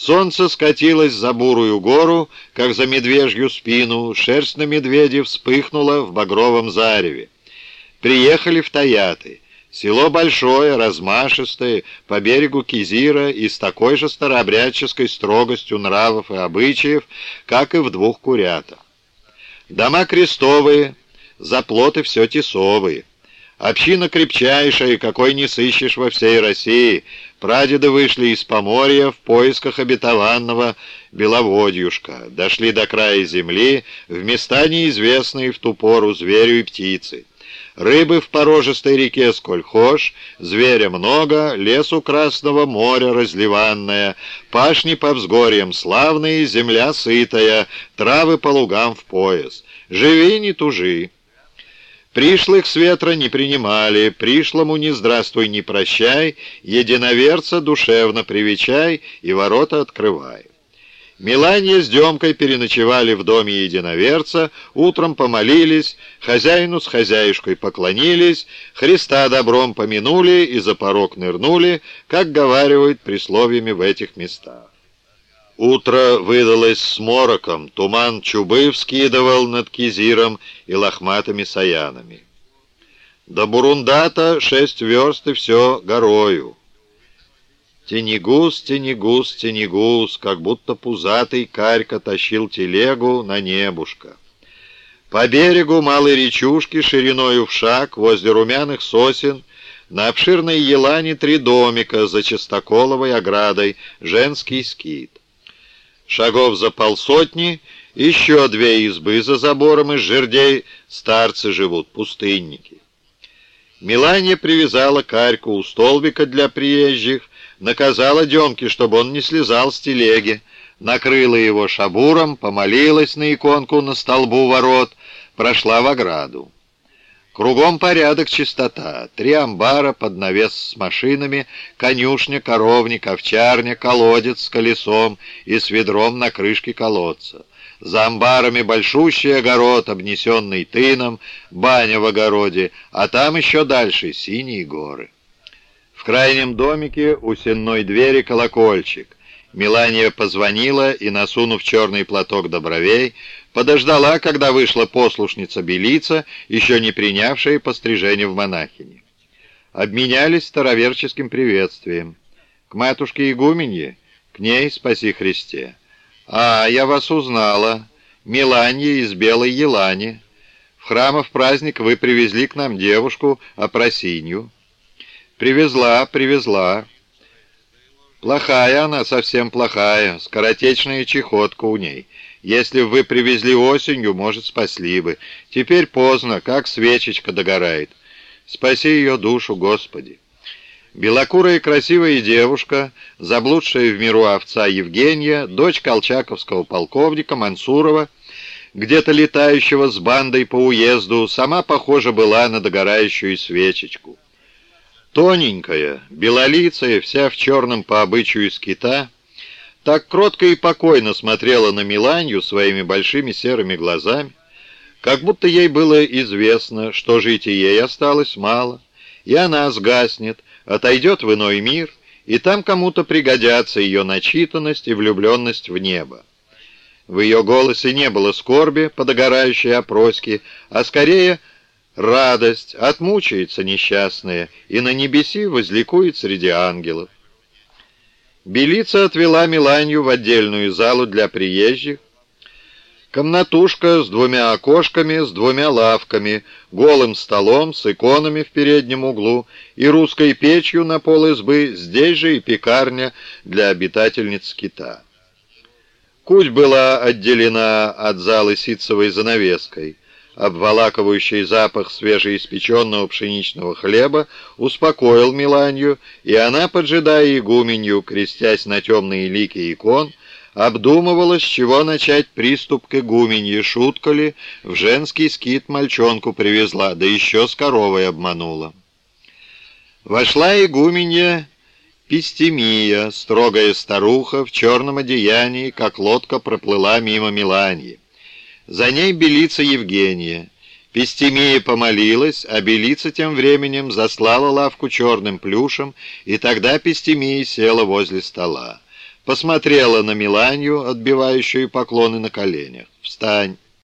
Солнце скатилось за бурую гору, как за медвежью спину, шерсть на медведе вспыхнула в багровом зареве. Приехали в Таяты. Село большое, размашистое, по берегу Кизира и с такой же старообрядческой строгостью нравов и обычаев, как и в двух курятах. Дома крестовые, заплоты все тесовые. Община крепчайшая, какой не сыщешь во всей России. Прадеды вышли из Поморья в поисках обетованного Беловодьюшка. Дошли до края земли, в места неизвестные в ту пору зверю и птицы. Рыбы в порожистой реке сколь хошь, зверя много, лесу Красного моря разливанная, пашни по взгорьям славные, земля сытая, травы по лугам в пояс. Живи, не тужи. Пришлых с ветра не принимали, пришлому не здравствуй, не прощай, единоверца душевно привечай и ворота открывай. Миланья с Демкой переночевали в доме единоверца, утром помолились, хозяину с хозяюшкой поклонились, Христа добром помянули и за порог нырнули, как говаривают присловиями в этих местах. Утро выдалось с мороком, туман чубы вскидывал над Кизиром и лохматыми саянами. До Бурундата шесть верст и все горою. Тенегус, тенегус, тенегус, как будто пузатый карька тащил телегу на небушка. По берегу малой речушки шириною в шаг возле румяных сосен на обширной елане три домика за частоколовой оградой, женский скит. Шагов за полсотни, еще две избы за забором из жердей, старцы живут, пустынники. Миланья привязала карьку у столбика для приезжих, наказала Демке, чтобы он не слезал с телеги, накрыла его шабуром, помолилась на иконку на столбу ворот, прошла в ограду. Кругом порядок, чистота. Три амбара под навес с машинами, конюшня, коровник, овчарня, колодец с колесом и с ведром на крышке колодца. За амбарами большущий огород, обнесенный тыном, баня в огороде, а там еще дальше синие горы. В крайнем домике у сенной двери колокольчик. Мелания позвонила и, насунув черный платок до бровей, подождала, когда вышла послушница Белица, еще не принявшая пострижение в монахини. Обменялись староверческим приветствием. «К матушке игуменье? К ней, спаси Христе!» «А, я вас узнала. Миланья из Белой Елани. В храмов праздник вы привезли к нам девушку Опросинью». «Привезла, привезла. Плохая она, совсем плохая, скоротечная чехотка у ней. Если вы привезли осенью, может, спасли бы. Теперь поздно, как свечечка догорает. Спаси ее душу, Господи. Белокурая красивая девушка, заблудшая в миру овца Евгения, дочь колчаковского полковника Мансурова, где-то летающего с бандой по уезду, сама похожа была на догорающую свечечку. Тоненькая, белолицая, вся в черном по обычаю скита, так кротко и покойно смотрела на Миланью своими большими серыми глазами, как будто ей было известно, что жить ей осталось мало, и она сгаснет, отойдет в иной мир, и там кому-то пригодятся ее начитанность и влюбленность в небо. В ее голосе не было скорби по догорающей опроске, а скорее радость, отмучается несчастная, и на небеси возликует среди ангелов. Белица отвела Миланью в отдельную залу для приезжих. Комнатушка с двумя окошками, с двумя лавками, голым столом, с иконами в переднем углу и русской печью на пол избы, здесь же и пекарня для обитательниц кита. Куть была отделена от залы ситцевой занавеской обволакивающий запах свежеиспеченного пшеничного хлеба, успокоил Миланью, и она, поджидая игуменью, крестясь на темные лики икон, обдумывала, с чего начать приступ к игуменье, шутка ли, в женский скит мальчонку привезла, да еще с коровой обманула. Вошла игуменья Пистемия, строгая старуха, в черном одеянии, как лодка проплыла мимо Миланьи. За ней Белица Евгения. Пестемия помолилась, а Белица тем временем заслала лавку черным плюшем, и тогда Пестемия села возле стола. посмотрела на Миланью, отбивающую поклоны на коленях. «Встань!»